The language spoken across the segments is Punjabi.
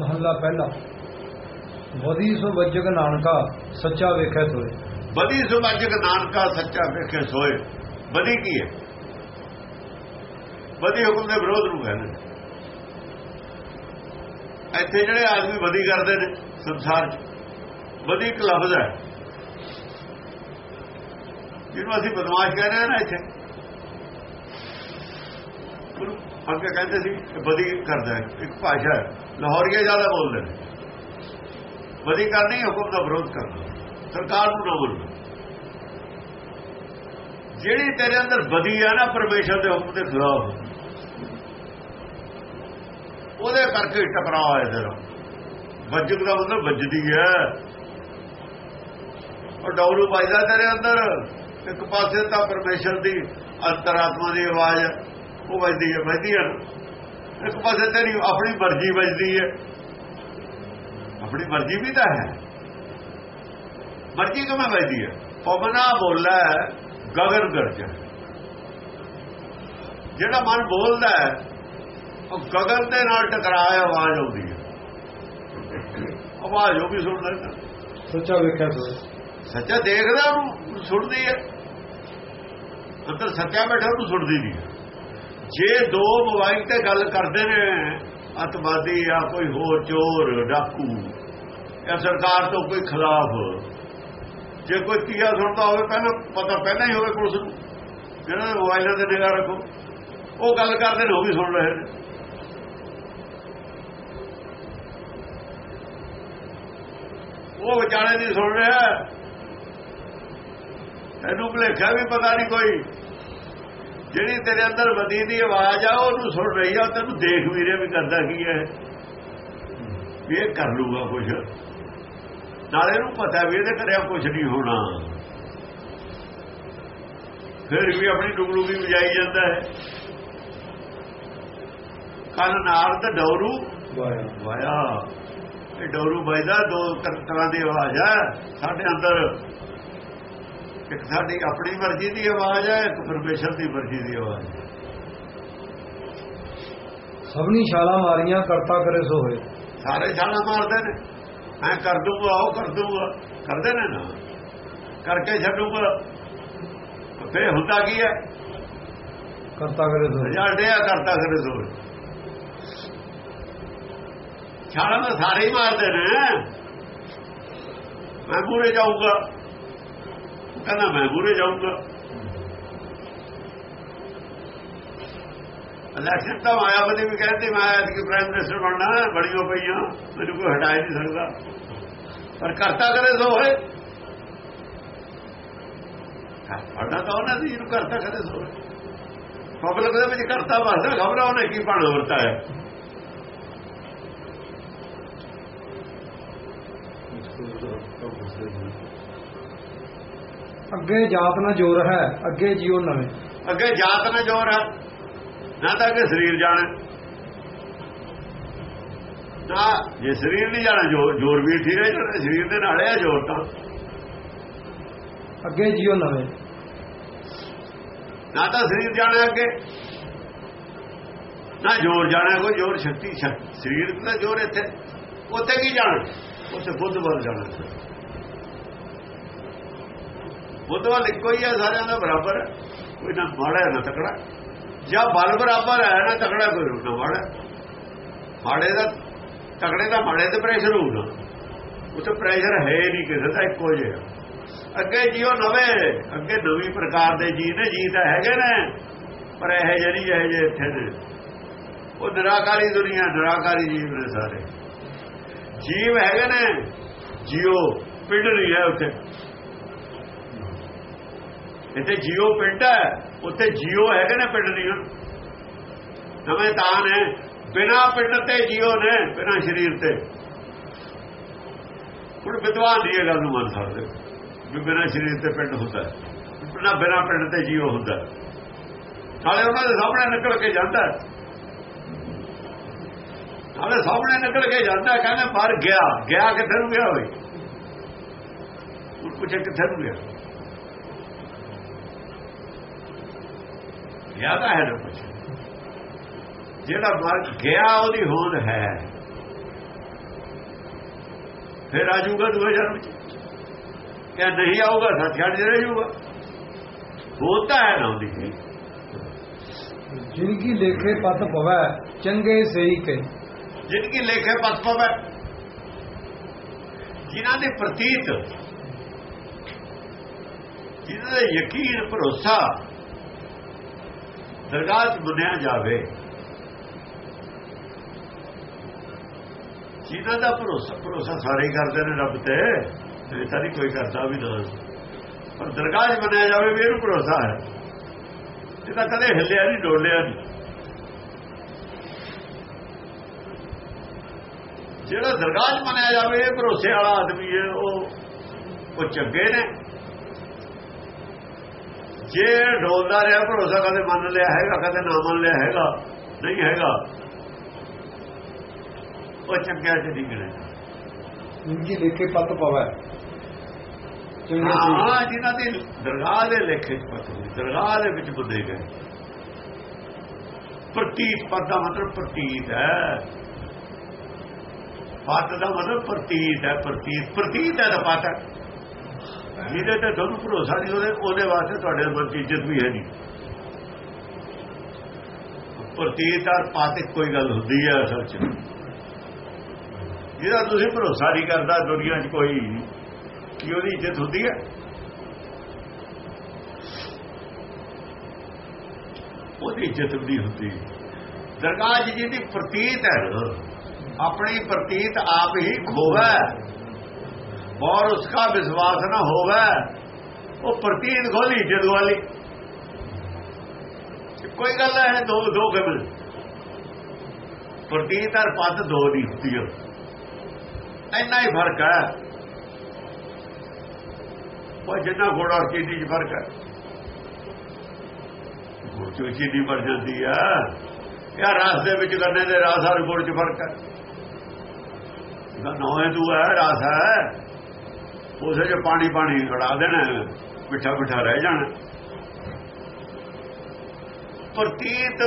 ਮਹੱਲਾ ਪਹਿਲਾ। ਵਧੀ ਸੋ ਨਾਨਕਾ, ਸੱਚਾ ਵੇਖੈ ਤੋਏ ਬਦੀ ਸੁਭਾਜਕ ਨਾਨਕਾ, ਸੱਚਾ ਵੇਖੇ ਸੋਏ। ਬਦੀ ਕੀ ਹੈ? ਬਦੀ ਹੁਕਮ ਦੇ ਵਿਰੋਧ ਨੂੰ ਕਹਿੰਦੇ ਇੱਥੇ ਜਿਹੜੇ ਆਦਮੀ ਬਦੀ ਕਰਦੇ ਨੇ ਸੰਸਾਰ 'ਚ ਬਦੀ ਇੱਕ ਲਫ਼ਜ਼ ਹੈ। ਜਿਹਨੂੰ ਅਸੀਂ ਬਦਮਾਸ਼ ਕਹਿ ਰਹੇ ਹਾਂ ਨਾ ਇੱਥੇ। ਉਹਨੂੰ ਅੱਗੇ ਕਹਿੰਦੇ ਸੀ ਕਿ ਬਦੀ ਕਰਦਾ ਹੈ, ਇੱਕ ਭਾਸ਼ਾ ਹੈ। ਲਾਹੌਰੀਆ ਜ਼ਿਆਦਾ ਬੋਲਦੇ ਨੇ। ਬਦੀ ਕਰਨੀ ਹੁਕਮ ਦਾ ਵਿਰੋਧ ਕਰਨਾ। ਸਰਕਾਰ ਨੂੰ ਨਾ ਬੋਲੋ। ਜਿਹੜੀ ਤੇਰੇ ਅੰਦਰ ਬਦੀ ਆ ਨਾ, ਪਰਮੇਸ਼ਰ ਦੇ ਹੁਕਮ ਦੇ ਖਿਲਾਫ। ਉਹਦੇ ਕਰਕੇ ਟਕਰਾਅ ਆਇਆ ਤੇਰਾ। ਵੱਜਕ ਦਾ ਮਤਲਬ ਵੱਜਦੀ ਹੈ। ਉਹ ਡੌਰੂ ਵੱਜਦਾ ਤੇਰੇ ਅੰਦਰ। ਇੱਕ ਪਾਸੇ ਤਾਂ ਪਰਮੇਸ਼ਰ ਦੀ ਅੰਤਰਾਤਮਾ ਦੀ ਆਵਾਜ਼ ਉਹ ਵੱਜਦੀ ਹੈ ਵੱਜਦੀ ਹੈ। ਇੱਕ ਪਾਸੇ ਤੇਰੀ ਆਪਣੀ ਮਰਜ਼ੀ ਵੱਜਦੀ ਹੈ। ਆਪਣੀ ਮਰਜ਼ੀ ਵੀ ਤਾਂ ਹੈ। ਮਰਜ਼ੀ ਕਿਵੇਂ ਵੱਜਦੀ ਹੈ? ਪਵਨਾ ਬੋਲਾ ਗਗਨ ਗਰਜ ਜਿਹੜਾ ਮਨ ਬੋਲਦਾ ਹੈ ਉਹ ਗਗਨ ਦੇ ਨਾਲ ਟਕਰਾਇਆ ਆਵਾਜ਼ ਆਉਂਦੀ ਹੈ। ਆਵਾਜ਼ ਉਹ ਵੀ ਸੁਣਦਾ ਹੈ। ਸੱਚਾ ਵੇਖੈ ਤੋਏ ਸੱਚਾ ਦੇਖਦਾ ਉਹਨੂੰ ਸੁਣਦੀ ਹੈ। ਅੰਦਰ ਸੱਚਾ ਬੈਠਾ ਉਹਨੂੰ ਸੁਣਦੀ ਨਹੀਂ ਜੇ ਦੋ ਮੋਬਾਈਲ ਤੇ ਗੱਲ ਕਰਦੇ ਨੇ, ਅਤਵਾਦੀ ਜਾਂ ਕੋਈ ਹੋਰ ਚੋਰ, ਡਾਕੂ, ਜਾਂ ਸਰਕਾਰ ਤੋਂ ਕੋਈ ਖਿਲਾਫ, ਜੇ ਕੋਈ ਤੀਆ ਸੁਣਦਾ ਹੋਵੇ, ਪਹਿਲਾਂ ਪਤਾ ਪਹਿਲਾਂ ਹੀ ਹੋਵੇ ਪੁਲਿਸ ਨੂੰ, ਜਿਹੜਾ ਦੇ ਮੋਬਾਈਲਾਂ ਤੇ ਨਿਗਾਹ ਰੱਖੋ। ਉਹ ਗੱਲ ਕਰਦੇ ਨੇ, ਉਹ ਵੀ ਸੁਣ ਰਹੇ ਨੇ। ਉਹ ਵਿਚਾਲੇ ਨਹੀਂ ਸੁਣ ਰਿਹਾ। ਇਹਨੂੰ ਭਲੇਖਾ ਵੀ ਪਤਾ ਨਹੀਂ ਕੋਈ। ਜਿਹੜੀ ਤੇਰੇ ਅੰਦਰ ਵਦੀ ਦੀ ਆਵਾਜ਼ ਆ ਉਹਨੂੰ ਸੁਣ ਰਹੀ ਆ ਤੈਨੂੰ ਦੇਖ ਵੀ ਰਿਹਾ ਵੀ ਕਰਦਾ ਕੀ ਹੈ। ਵੀ ਇਹ ਕਰ ਲੂਗਾ ਕੁਝ ਨਾਲੇ ਨੂੰ ਪਤਾ ਵੀ ਇਹਦੇ ਕਰਿਆ ਕੁਝ ਨਹੀਂ ਹੋਣਾ। ਫਿਰ ਵੀ ਆਪਣੀ ਡੁਗਲੂਗੀ ਵਜਾਈ ਜਾਂਦਾ ਹੈ। ਕੰਨ ਨਾਲ ਤੇ ਡੌਰੂ ਵਾਇਆ। ਇਹ ਡੌਰੂ ਵੱਜਦਾ ਦੋ ਤਰ੍ਹਾਂ ਦੀ ਆਵਾਜ਼ ਹੈ ਸਾਡੇ ਅੰਦਰ ਇੱਕ ਸਾਡੀ ਆਪਣੀ ਮਰਜ਼ੀ ਦੀ ਆਵਾਜ਼ ਹੈ ਇੱਕ ਪਰਮੇਸ਼ਰ ਦੀ ਮਰਜ਼ੀ ਦੀ ਆਵਾਜ਼ ਹੈ। ਸਭਨੀ ਛਾਲਾ ਮਾਰੀਆਂ ਕਰਤਾ ਕਰੇ ਸੋ ਹੋਏ। ਸਾਰੇ ਛਾਲਾਂ ਮਾਰਦੇ ਨੇ। ਮੈਂ ਕਰ ਦੂੰਗਾ ਉਹ ਕਰ ਦੂੰਗਾ ਕਰਦੇ ਨੇ ਨਾ। ਕਰਕੇ ਛੱਡੂਗਾ। ਫੇ ਹੁੰਦਾ ਕੀ ਹੈ? ਕਰਤਾ ਕਰੇ ਸੋ ਰਿਜ਼ਲਟ ਇਹ ਕਰਤਾ ਕਰੇ ਜ਼ੋਰ ਛਾਲਾਂ ਤਾਂ ਸਾਰੇ ਹੀ ਮਾਰਦੇ ਨੇ। ਮੈਂ ਪੂਰੇ ਜਾਊਂਗਾ। ਕਹਿੰਦਾ ਮੈਂ ਪੂਰੇ ਜਾਊਂਗਾ। ਇਲੈਕਸ਼ਨ ਤਾਂ ਮਾਇਆਵਤੀ ਵੀ ਕਹਿੰਦੀ ਮੈਂ ਐਤਕੀ ਪ੍ਰਾਈਮ ਮਿਨਿਸਟਰ ਬਣਨਾ, ਬੜੀਆਂ ਪਈਆਂ, ਮੈਨੂੰ ਕੋਈ ਹਟਾ ਨਹੀਂ ਸਕਦਾ। ਪਰ ਕਰਤਾ ਕਰੇ ਸੋ ਹੋਏ। ਫੜਨਾ ਤਾਂ ਉਹਨਾਂ ਦੀ ਜਿਹਨੂੰ ਕਰਤਾ ਕਰੇ ਸੋ ਹੋਏ। ਪਬਲਿਕ ਦੇ ਵਿੱਚ ਕਰਤਾ ਵਸਦਾ ਖਬਰਾਂ ਉਹਨੇ ਕੀ ਭਾਣਾ ਵਰਤਾਇਆ ਅੱਗੇ ਜਾਤ ਨਾ ਜੋਰ ਹੈ ਅੱਗੇ ਜਿਉ ਨਵੇਂ। ਅੱਗੇ ਜਾਤ ਨਾ ਜੋਰ ਹੈ ਨਾ ਤਾਂ ਕਿ ਸਰੀਰ ਜਾਣੇ। ਨਾ ਜੇ ਸਰੀਰ ਨਹੀਂ ਜਾਣਾ ਜੋਰ ਵੀ ਠੀਕ ਹੈ ਜਿਹੜਾ ਸਰੀਰ ਦੇ ਨਾਲ ਹੈ ਜੋਰ ਤਾਂ। ਅੱਗੇ ਜਿਉ ਨਵੇਂ। ਨਾ ਤਾਂ ਸਰੀਰ ਜਾਣਾ ਅੱਗੇ। ਨਾ ਜੋਰ ਜਾਣਾ ਕੋਈ ਜੋਰ ਸ਼ਕਤੀ ਸ਼ਕ- ਸਰੀਰ ਦਾ ਜੋਰ ਇੱਥੇ। ਉੱਥੇ ਕੀ ਜਾਣਾ? ਉੱਥੇ ਬੁੱਧ ਵੱਲ ਜਾਣਾ। ਬੁੱਧ ਵੱਲ ਇੱਕੋ ਹੀ ਹੈ ਸਾਰਿਆਂ ਦਾ ਬਰਾਬਰ ਹੈ ਕੋਈ ਨਾ ਮਾੜਾ ਹੈ, ਨਾ ਤਕੜਾ। ਜਾਂ ਬਲ ਬਰਾਬਰ ਹੈ, ਨਾ ਤਕੜਾ ਕੋਈ ਨਾ ਮਾੜਾ। ਮਾੜੇ ਦਾ, ਤਕੜੇ ਦਾ ਮਾੜੇ ਤੇ ਪ੍ਰੈਸ਼ਰ ਹੋਊਗਾ ਉੱਥੇ ਪ੍ਰੈਸ਼ਰ ਹੈ ਨਹੀਂ ਕਿਸੇ ਦਾ, ਇੱਕੋ ਜਿਹਾ। ਅੱਗੇ ਜੀਓ ਨਵੇਂ, ਅੱਗੇ ਨਵੀਂ ਪ੍ਰਕਾਰ ਦੇ ਜੀ ਨੇ ਜੀ ਤਾਂ ਹੈਗੇ ਨੇ। ਪਰ ਇਹ ਜਿਹੜੀ ਇਹ ਜੇ ਇੱਥੇ ਨੇ ਉਹ ਨਿਰਾਕਾਰੀ ਦੁਨੀਆ, ਨਿਰਾਕਾਰੀ ਜੀਵ ਨੇ ਸਾਰੇ। ਜੀਵ ਹੈਗੇ ਨੇ, ਜੀਓ ਪਿੰਡ ਨਹੀਂ ਹੈ ਉੱਥੇ। ਇੱਥੇ ਜੀਓ ਪਿੰਡ ਹੈ, ਉੱਥੇ ਜੀਓ ਹੈਗੇ ਨੇ ਪਿੰਡ ਨਹੀਂ ਹਨ। ਨਵੇਂ ਤਾਂ ਨੇ, ਬਿਨਾ ਪਿੰਡ ਤੇ ਜੀਓ ਨੇ, ਬਿਨਾ ਸਰੀਰ ਤੇ ਹੁਣ ਵਿਦਵਾਨ ਦੀ ਇਹ ਗੱਲ ਨੂੰ ਮੰਨ ਸਕਦੇ ਵੀ ਬਿਨਾ ਸਰੀਰ ਤੇ ਪਿੰਡ ਹੁੰਦਾ ਹੈ। ਬਿਨਾ ਬਿਨਾ ਪਿੰਡ ਤੇ ਜੀਓ ਹੁੰਦਾ ਹੈ। ਨਾਲੇ ਉਹਨਾਂ ਦੇ ਸਾਹਮਣੇ ਨਿਕਲ ਕੇ ਜਾਂਦਾ ਹੈ। ਨਾਲੇ ਸਾਹਮਣੇ ਨਿਕਲ ਕੇ ਜਾਂਦਾ ਕਹਿੰਦੇ ਪਰ ਗਿਆ ਗਿਆ ਕਿੱਥੇ ਨੂੰ ਗਿਆ ਹੋਈ ਉਹ ਪੁੱਛੇ ਕਿੱਥੇ ਨੂੰ ਗਿਆ ਗਿਆ ਤਾਂ ਹੈ ਨਾ ਕੁਛ। ਜਿਹੜਾ ਮਰ ਗਿਆ ਉਹਦੀ ਹੋਂਦ ਹੈ। ਫਿਰ ਆ ਜਾਊਗਾ ਦੂਏ ਜਨਮ ਚ। ਕਿਆ ਨਹੀਂ ਆਊਗਾ ਸੱਚ ਛੱਡ ਰਹਿ ਜਾਊਗਾ। ਹੋਤਾ ਹੈ ਨਾ ਉਹਦੀ। ਜਿਨਕੀ ਲੇਖੇ ਪਤ ਪਵੈ ਚੰਗੇ ਸਹੀ ਕੇ ਜਿਨਕੀ ਲੇਖੇ ਪਤ ਪਵੈ। ਜਿਨ੍ਹਾਂ ਦੇ ਪ੍ਰਤੀਤ ਜਿਨ੍ਹਾਂ ਦਾ ਯਕੀਨ ਭਰੋਸਾ ਦਰਗਾਹ 'ਚ ਮੰਨਿਆ ਜਾਵੇ, ਜਿਹਨਾਂ ਦਾ ਭਰੋਸਾ ਭਰੋਸਾ ਸਾਰੇ ਹੀ ਕਰਦੇ ਨੇ ਰੱਬ ਤੇ, ਇਹ ਤਾਂ ਨਹੀਂ ਕੋਈ ਕਰਦਾ ਵੀ ਨਾ। ਪਰ ਦਰਗਾਹ 'ਚ ਮੰਨਿਆ ਜਾਵੇ ਵੀ ਇਹਨੂੰ ਭਰੋਸਾ ਹੈ। ਇਹ ਤਾਂ ਕਦੇ ਹਿੱਲਿਆ ਨਹੀਂ, ਡੋਲਿਆ ਨਹੀਂ। ਜਿਹੜਾ ਦਰਗਾਹ 'ਚ ਮੰਨਿਆ ਜਾਵੇ, ਇਹ ਭਰੋਸੇ ਵਾਲਾ ਆਦਮੀ ਹੈ, ਉਹ ਉਹ ਚੰਗੇ ਨੇ। ਜੇ ਡੋਲਦਾ ਰਿਹਾ ਭਰੋਸਾ ਕਦੇ ਮੰਨ ਲਿਆ ਹੈਗਾ ਕਦੇ ਨਾ ਮੰਨ ਲਿਆ ਹੈਗਾ ਨਹੀਂ ਹੈਗਾ। ਉਹ ਚੰਗਿਆ ਚ ਨਹੀਂ ਗਿਣਿਆ। ਜਿਨਕੀ ਲੇਖੇ ਪਤ ਪਵੈ। ਹਾਂ ਜਿਨ੍ਹਾਂ ਦੀ ਦਰਗਾਹ ਦੇ ਲੇਖੇ ਚ ਪਤ ਹੋਈ ਦਰਗਾਹ ਦੇ ਵਿੱਚ ਬੁੱਧੇ ਗਏ। ਪ੍ਰਤੀਤ ਪਦ ਦਾ ਮਤਲਬ ਪ੍ਰਤੀਤ ਹੈ। ਪਤ ਦਾ ਮਤਲਬ ਪ੍ਰਤੀਤ ਹੈ ਪ੍ਰਤੀਤ। ਪ੍ਰਤੀਤ ਹੈ ਦਾ ਪਤ ਹੈ। ਜਿਹਦੇ ਤੇ ਤੁਹਾਨੂੰ ਭਰੋਸਾ ਨਹੀਂ ਉਹਦੇ ਉਹਦੇ ਵਾਸਤੇ ਤੁਹਾਡੇ ਮਨ ਇੱਜ਼ਤ ਵੀ ਹੈ ਨਹੀਂ। ਪ੍ਰਤੀਤ ਔਰ ਪਤ ਕੋਈ ਗੱਲ ਹੁੰਦੀ ਹੈ ਅਸਲ ਚ। ਜਿਹਦਾ ਤੁਸੀਂ ਭਰੋਸਾ ਨਹੀਂ ਕਰਦਾ, ਦੁਨੀਆ 'ਚ ਕੋਈ ਕੀ ਉਹਦੀ ਇੱਜ਼ਤ ਹੁੰਦੀ ਹੈ? ਉਹਦੀ ਇੱਜ਼ਤ ਵੀ ਨਹੀਂ ਹੁੰਦੀ। ਦਰਗਾਹ ਜਿਹਦੀ ਪ੍ਰਤੀਤ ਹੈ, ਆਪਣੀ ਪ੍ਰਤੀਤ ਆਪ ਹੀ ਖੋਵੇ। ਔਰ ਉਸਕਾ ਵਿਸ਼ਵਾਸ ਨਾ ਹੋਵੇ, ਉਹ ਪ੍ਰਤੀਤ ਖੋਲੀ ਇੱਜ਼ਤ ਵਾਲੀ। ਕੋਈ ਗੱਲ ਹੈ ਦੋ ਦੋ ਕਬਲ ਪ੍ਰਤੀਤ ਔਰ ਪਦ ਦੋ ਨਹੀਂ ਹੁੰਦੀਆਂ ਇੰਨਾ ਹੀ ਫ਼ਰਕ ਹੈ। ਉਹ ਜਿੰਨਾ ਘੋੜਾ ਔਰ ਚੀਨੀ ਚ ਫ਼ਰਕ ਹੈ। ਗੁੜ ਚ ਚੀਨੀ ਮਰ ਜਾਂਦੀ ਆ। ਯਾ ਰਾਸ ਦੇ ਵਿੱਚ ਗੰਨੇ ਦੇ ਰਾਸ ਔਰ ਗੁੜ ਚ ਫ਼ਰਕ ਹੈ। ਇਹਦਾ ਨੌਵੇਂ ਤੂੰ ਹੈ, ਰਾਸ ਹੈ। ਉਸੇ ਚ ਪਾਣੀ ਪਾਣੀ ਖੜਾ ਦੇਣਾ ਮਿੱਠਾ ਮਿੱਠਾ ਰਹਿ ਜਾਣਾ। ਪ੍ਰਤੀਤ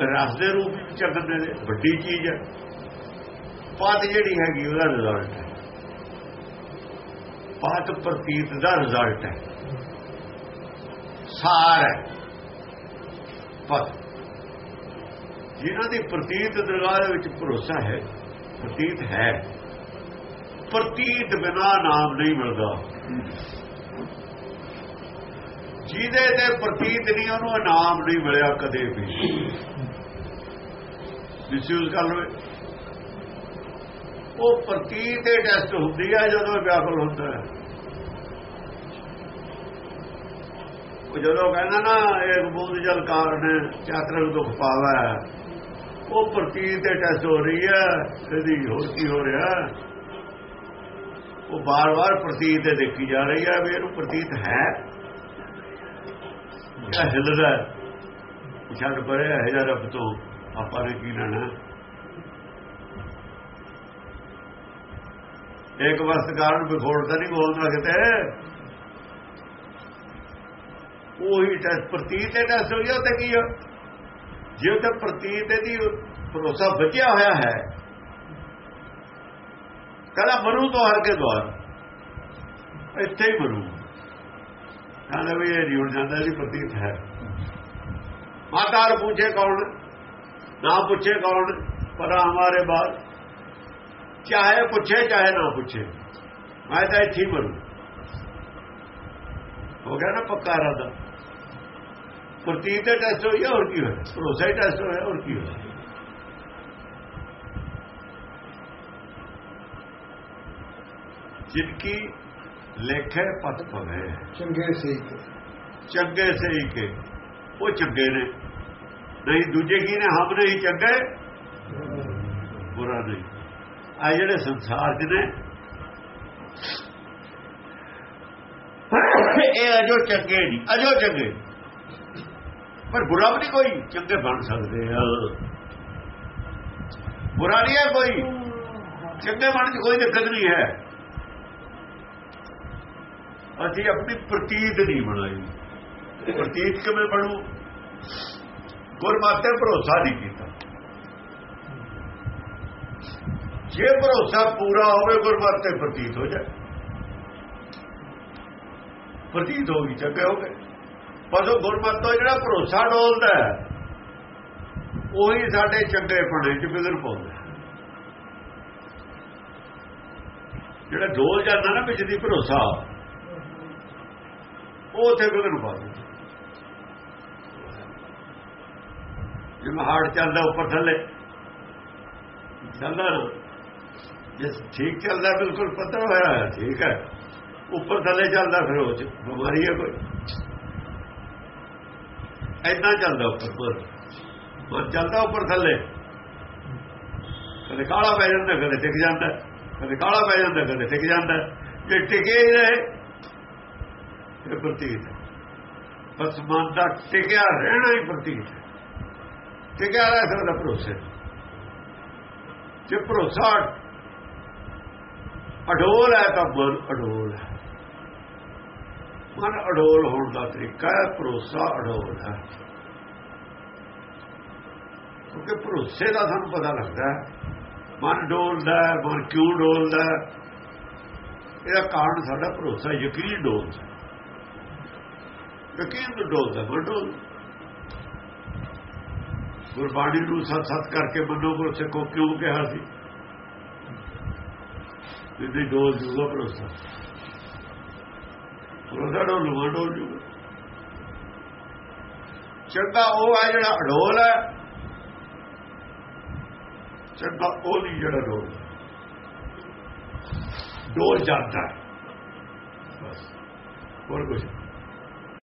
ਰਸ ਦੇ ਰੂਪ ਵਿੱਚ ਚੱਕਦੇ ਨੇ ਵੱਡੀ ਚੀਜ਼ ਹੈ। ਪਾਤ ਜਿਹੜੀ ਹੈਗੀ ਉਹਦਾ ਰਿਜ਼ਲਟ ਹੈ। ਪਾਤ ਪ੍ਰਤੀਤ ਦਾ ਰਿਜ਼ਲਟ ਹੈ। ਸਾਰ ਹੈ। ਪਤ ਜਿਨ੍ਹਾਂ ਦੀ ਪ੍ਰਤੀਤ ਦਰਗਾਹ ਦੇ ਵਿੱਚ ਭਰੋਸਾ ਹੈ, ਪ੍ਰਤੀਤ ਹੈ। ਪ੍ਰਤੀਤ ਬਿਨਾ ਨਾਮ ਨਹੀਂ ਮਿਲਦਾ। ਜਿਹਦੇ ਤੇ ਪ੍ਰਤੀਤ ਨਹੀਂ, ਉਹਨੂੰ ਇਨਾਮ ਨਹੀਂ ਮਿਲਿਆ ਕਦੇ ਵੀ। ਮਿਸਯੂਜ਼ ਕਰ ਲਵੇ ਉਹ ਪ੍ਰਤੀਤ ਦੇ ਟੈਸਟ ਹੁੰਦੀ ਹੈ ਜਦੋਂ ਵਿਆਕਲ ਹੁੰਦਾ ਹੈ। ਉਹ ਜਦੋਂ ਕਹਿੰਦਾ ਨਾ, ਇਹ ਬੂੰਦ ਜਲ ਕਾਰਨ ਚਾਤਰਕ ਦੁੱਖ ਪਾਵਾ। ਉਹ ਪ੍ਰਤੀਤ ਦੇ ਟੈਸਟ ਹੋ ਰਹੀ ਹੈ, ਇਹਦੀ ਹੋਰ ਕੀ ਹੋ ਰਿਹਾ ਉਹ ਬਾਰ-ਬਾਰ ਪ੍ਰਤੀਤ ਦੇ ਦੇਖੀ ਜਾ ਰਹੀ ਹੈ ਵੀ ਇਹਨੂੰ ਪ੍ਰਤੀਤ ਹੈ। ਇਹ ਹਿਲਦਾ ਛੱਡ ਪਰੇ ਹੈ ਜਾਂ ਰੱਬ ਤੋਂ ਆਪਾਂ ਨੇ ਕੀ ਲੈਣਾ? ਇੱਕ ਵਸਤ ਕਾਰਨ ਵਿਖੋੜਦਾ ਨਹੀਂ ਬੋਲਦਾ ਕਿਤੇ। ਉਹੀ ਟੈਸਟ ਪ੍ਰਤੀਤ ਹੈ ਟੈਸਟ ਹੋਈ ਉਹ ਤੇ ਕੀ ਹੋ ਜੇ ਉਹ ਤੇ ਪ੍ਰਤੀਤ ਇਹਦੀ ਭਰੋਸਾ ਬਚਿਆ ਹੋਇਆ ਹੈ ਕਹਿੰਦਾ ਮਰੂ ਤੋਂ ਹਰ ਕੇ ਦਵਾਰ ਇੱਥੇ ਹੀ ਮਰੂ ਕਹਿੰਦਾ ਵੀ ਇਹ ਜੁੜ ਜਾਂਦਾ ਜੀ ਪ੍ਰਤੀਤ ਹੈ। ਮਾਤਾਰ ਪੁੱਛੇ ਕੌਣ? ਨਾ ਪੁੱਛੇ ਕੌਣ? ਪਰ ਹਮਾਰੇ ਬਾਦ ਚਾਹੇ ਪੁੱਛੇ, ਚਾਹੇ ਨਾ ਪੁੱਛੇ। ਮੈਂ ਤਾਂ ਇੱਥੇ ਹੀ ਮਰੂ ਹੋ ਗਿਆ ਨਾ ਪੱਕਾ ਰਦਾ ਪ੍ਰਤੀਤ ਦਾ ਟੈਸਟ ਹੋਇਆ ਹੋਰ ਕੀ ਹੋਇਆ? ਭਰੋਸਾ ਹੀ ਟੈਸਟ ਹੋਇਆ, ਹੋਰ ਕੀ ਹੋਇਆ? ਜਿਨਕੀ ਲੇਖੇ ਪਤ ਪਵੇ ਚੰਗੇ ਸਹੀ ਕੇ ਚੰਗੇ ਸਹੀ ਕੇ ਉਹ ਚੰਗੇ ਨੇ ਨਹੀਂ ਦੂਜੇ ਕੀ ਨੇ ਹਮ ਨਹੀਂ ਚੰਗੇ ਬੁਰਾ ਨਹੀਂ ਆ ਜਿਹੜੇ ਸੰਸਾਰ ਦੇ ਨੇ ਇਹ ਅਜੋ ਚੰਗੇ ਨਹੀਂ ਅਜੋ ਚੰਗੇ ਪਰ ਬੁਰਾ ਵੀ ਨਹੀਂ ਕੋਈ ਚੰਗੇ ਬਣ ਸਕਦੇ ਆ ਬੁਰਾ ਨਹੀਂ ਹੈ ਕੋਈ ਚੰਗੇ ਬਣ ਚ ਕੋਈ ਦਿੱਕਤ ਨਹੀਂ ਹੈ ਅਸੀਂ ਆਪਣੀ ਪ੍ਰਤੀਤ ਨਹੀਂ ਬਣਾਈ। ਪ੍ਰਤੀਤ ਕਿਵੇਂ ਬਣੂ? ਗੁਰਮਤਿ ਭਰੋਸਾ ਨਹੀਂ ਕੀਤਾ। ਜੇ ਭਰੋਸਾ ਪੂਰਾ ਹੋਵੇ, ਗੁਰਮਤਿ ਤੇ ਪ੍ਰਤੀਤ ਹੋ ਜਾਏ। ਪ੍ਰਤੀਤ ਹੋ ਗਈ, ਚੰਗੇ ਹੋ ਗਏ। ਪਰ ਉਹ ਗੁਰਮਤਿ ਜਿਹੜਾ ਭਰੋਸਾ ਡੋਲਦਾ ਉਹੀ ਸਾਡੇ ਚੰਗੇ ਪਣੇ ਚ ਬਿਗੜ ਪਾਉਂਦਾ ਜਿਹੜਾ ਡੋਲ ਜਾਂਦਾ ਨਾ ਵਿੱਚ ਦੀ ਭਰੋਸਾ ਉਹ ਉੱਥੇ ਉਹਦੇ ਨੂੰ ਪਾ ਪਾਉਂਦਾ ਜਿਵੇਂ ਹਾਰਟ ਚੱਲਦਾ ਉੱਪਰ ਥੱਲੇ ਚੱਲਦਾ ਜੇ ਠੀਕ ਚੱਲਦਾ ਬਿਲਕੁਲ ਪਤਾ ਹੋਇਆ ਹੈ, ਠੀਕ ਹੈ। ਉੱਪਰ ਥੱਲੇ ਚੱਲਦਾ ਫਿਰ ਉਹ 'ਚ ਬਿਮਾਰੀ ਹੈ ਕੋਈ। ਐਦਾਂ ਚੱਲਦਾ ਉੱਪਰ ਪਰ ਮਨ ਚੱਲਦਾ ਉੱਪਰ ਥੱਲੇ। ਕਦੇ ਕਾਲਾ ਪੈ ਜਾਂਦਾ ਕਦੇ ਟਿਕ ਜਾਂਦਾ। ਕਦੇ ਕਾਲਾ ਪੈ ਜਾਂਦਾ ਕਦੇ ਟਿਕ ਜਾਂਦਾ। ਜੇ ਟਿਕੇ ਰਹੇ ਇਹ ਪ੍ਰਤੀਤ ਹੈ। ਬਸ ਮਨ ਦਾ ਟਿਕਿਆ ਰਹਿਣਾ ਹੀ ਪ੍ਰਤੀਤ ਹੈ। ਟਿਕਿਆ ਰਹਿ ਸਕਦਾ ਭਰੋਸੇ ਜੇ ਭਰੋਸਾ ਅਡੋਲ ਹੈ ਤਾਂ ਮਨ ਅਡੋਲ ਹੈ। ਮਨ ਅਡੋਲ ਹੋਣ ਦਾ ਤਰੀਕਾ ਹੈ, ਭਰੋਸਾ ਅਡੋਲ ਹੈ। ਕਿਉਂਕਿ ਭਰੋਸੇ ਦਾ ਸਾਨੂੰ ਪਤਾ ਲੱਗਦਾ ਹੈ, ਮਨ ਡੋਲਦਾ ਮਨ ਕਿਉਂ ਡੋਲਦਾ ਇਹਦਾ ਕਾਰਨ ਸਾਡਾ ਭਰੋਸਾ ਯਕੀਨ ਡੋਲਦਾ ਯਕੀਨ ਤੋਂ ਡੋਲਦਾ? ਮਨ ਡੋਲਦਾ ਗੁਰਬਾਣੀ ਨੂੰ ਸਤ ਸਤ ਕਰਕੇ ਮੰਨੋ ਗੁਰ ਸਿੱਖੋ ਕਿਉਂ ਕਿਹਾ ਸੀ। ਇਹਦੀ ਡੋਲ ਜੂਗਾ ਭਰੋਸਾ ਭਰੋਸਾ ਡੋਲ ਲੂਗਾ ਡੋਲ ਜੂਗਾ। ਚੰਗਾ, ਉਹ ਹੈ ਜਿਹੜਾ ਅਡੋਲ ਹੈ। ਚੰਗਾ, ਉਹ ਨਹੀਂ ਜਿਹੜਾ ਡੋਲ। ਡੋਲ ਜਾਂਦਾ ਬਸ। ਹੋਰ ਕੁਝ